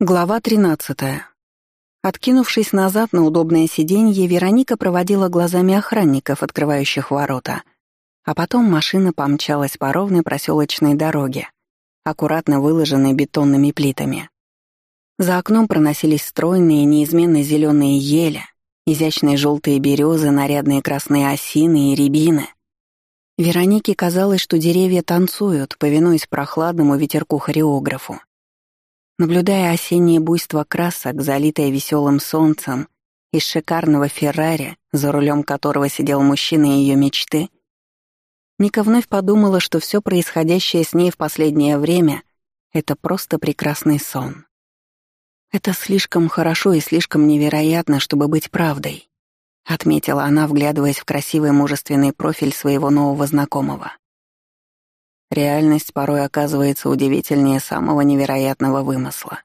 Глава 13. Откинувшись назад на удобное сиденье, Вероника проводила глазами охранников, открывающих ворота. А потом машина помчалась по ровной проселочной дороге, аккуратно выложенной бетонными плитами. За окном проносились стройные, неизменно зеленые ели, изящные желтые березы, нарядные красные осины и рябины. Веронике казалось, что деревья танцуют, повинуясь прохладному ветерку-хореографу. Наблюдая осеннее буйство красок, залитое веселым солнцем, из шикарного Феррари, за рулем которого сидел мужчина ее мечты, Ника вновь подумала, что все происходящее с ней в последнее время — это просто прекрасный сон. «Это слишком хорошо и слишком невероятно, чтобы быть правдой», — отметила она, вглядываясь в красивый мужественный профиль своего нового знакомого. Реальность порой оказывается удивительнее самого невероятного вымысла.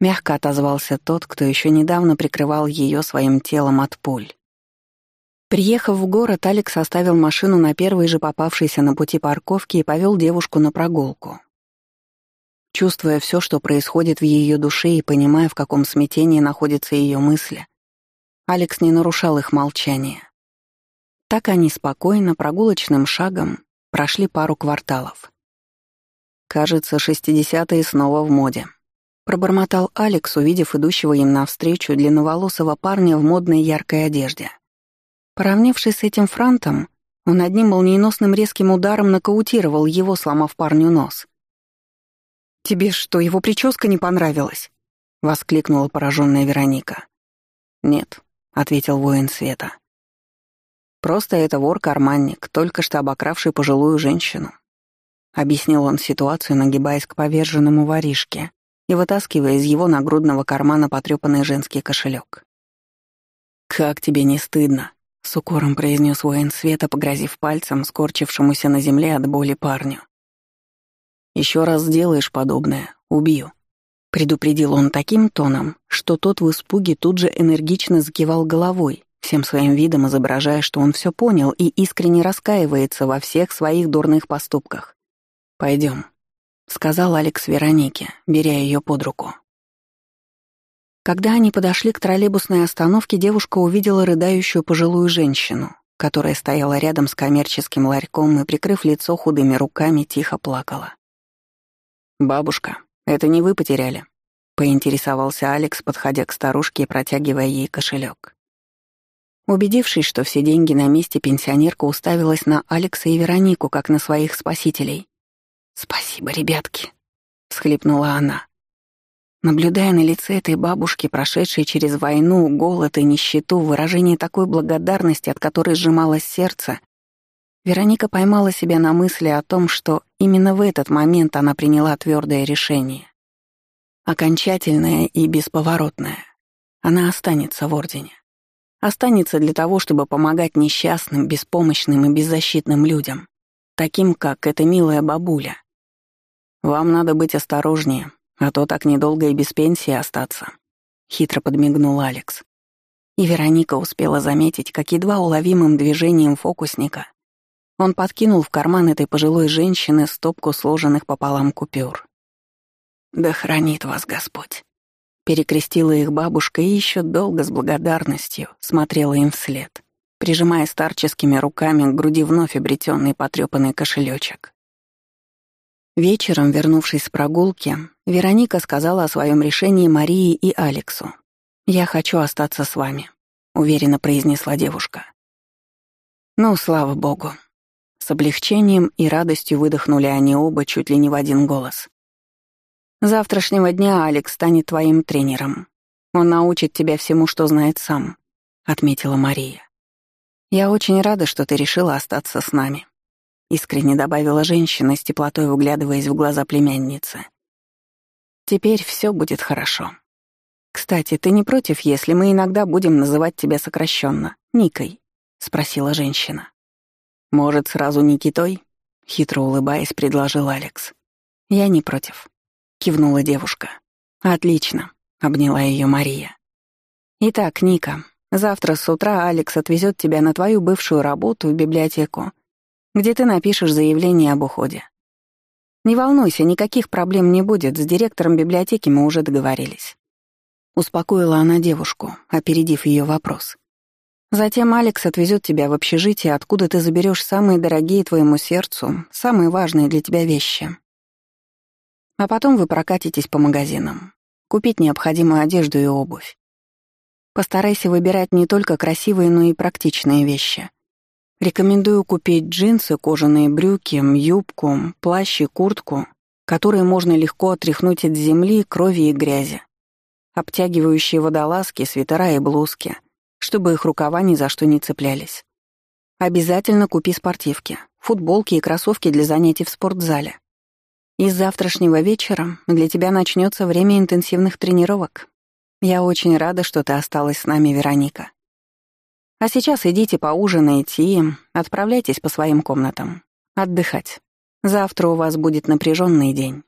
Мягко отозвался тот, кто еще недавно прикрывал ее своим телом от пуль. Приехав в город, Алекс оставил машину на первой же попавшейся на пути парковке и повел девушку на прогулку. Чувствуя все, что происходит в ее душе и понимая, в каком смятении находятся ее мысли, Алекс не нарушал их молчание. Так они спокойно, прогулочным шагом Прошли пару кварталов. «Кажется, шестидесятые снова в моде», — пробормотал Алекс, увидев идущего им навстречу длинноволосого парня в модной яркой одежде. Поравнявшись с этим франтом, он одним молниеносным резким ударом нокаутировал его, сломав парню нос. «Тебе что, его прическа не понравилась?» — воскликнула пораженная Вероника. «Нет», — ответил воин света. Просто это вор-карманник, только что обокравший пожилую женщину. Объяснил он ситуацию, нагибаясь к поверженному воришке и вытаскивая из его нагрудного кармана потрёпанный женский кошелек. «Как тебе не стыдно?» — с укором произнес воин света, погрозив пальцем скорчившемуся на земле от боли парню. Еще раз сделаешь подобное — убью», — предупредил он таким тоном, что тот в испуге тут же энергично закивал головой, всем своим видом изображая, что он все понял и искренне раскаивается во всех своих дурных поступках. Пойдем, сказал Алекс Веронике, беря ее под руку. Когда они подошли к троллейбусной остановке, девушка увидела рыдающую пожилую женщину, которая стояла рядом с коммерческим ларьком и, прикрыв лицо худыми руками, тихо плакала. «Бабушка, это не вы потеряли?» — поинтересовался Алекс, подходя к старушке и протягивая ей кошелек. Убедившись, что все деньги на месте, пенсионерка уставилась на Алекса и Веронику, как на своих спасителей. «Спасибо, ребятки», — всхлипнула она. Наблюдая на лице этой бабушки, прошедшей через войну, голод и нищету, выражение такой благодарности, от которой сжималось сердце, Вероника поймала себя на мысли о том, что именно в этот момент она приняла твердое решение. Окончательное и бесповоротное. Она останется в Ордене. Останется для того, чтобы помогать несчастным, беспомощным и беззащитным людям, таким, как эта милая бабуля. Вам надо быть осторожнее, а то так недолго и без пенсии остаться», — хитро подмигнул Алекс. И Вероника успела заметить, как едва уловимым движением фокусника он подкинул в карман этой пожилой женщины стопку сложенных пополам купюр. «Да хранит вас Господь!» Перекрестила их бабушка и еще долго с благодарностью смотрела им вслед, прижимая старческими руками к груди вновь обретенный потрепанный кошелечек. Вечером, вернувшись с прогулки, Вероника сказала о своем решении Марии и Алексу. «Я хочу остаться с вами», — уверенно произнесла девушка. «Ну, слава богу». С облегчением и радостью выдохнули они оба чуть ли не в один голос завтрашнего дня Алекс станет твоим тренером. Он научит тебя всему, что знает сам», — отметила Мария. «Я очень рада, что ты решила остаться с нами», — искренне добавила женщина, с теплотой углядываясь в глаза племянницы. «Теперь все будет хорошо. Кстати, ты не против, если мы иногда будем называть тебя сокращенно, Никой?» — спросила женщина. «Может, сразу Никитой?» — хитро улыбаясь, предложил Алекс. «Я не против», кивнула девушка. Отлично, обняла ее Мария. Итак, Ника, завтра с утра Алекс отвезет тебя на твою бывшую работу в библиотеку, где ты напишешь заявление об уходе. Не волнуйся, никаких проблем не будет, с директором библиотеки мы уже договорились. Успокоила она девушку, опередив ее вопрос. Затем Алекс отвезет тебя в общежитие, откуда ты заберешь самые дорогие твоему сердцу, самые важные для тебя вещи. А потом вы прокатитесь по магазинам, купить необходимую одежду и обувь. Постарайся выбирать не только красивые, но и практичные вещи. Рекомендую купить джинсы, кожаные брюки, юбку, плащ и куртку, которые можно легко отряхнуть от земли, крови и грязи. Обтягивающие водолазки, свитера и блузки, чтобы их рукава ни за что не цеплялись. Обязательно купи спортивки, футболки и кроссовки для занятий в спортзале. И с завтрашнего вечера для тебя начнется время интенсивных тренировок. Я очень рада, что ты осталась с нами, Вероника. А сейчас идите поужинайте и отправляйтесь по своим комнатам. Отдыхать. Завтра у вас будет напряженный день.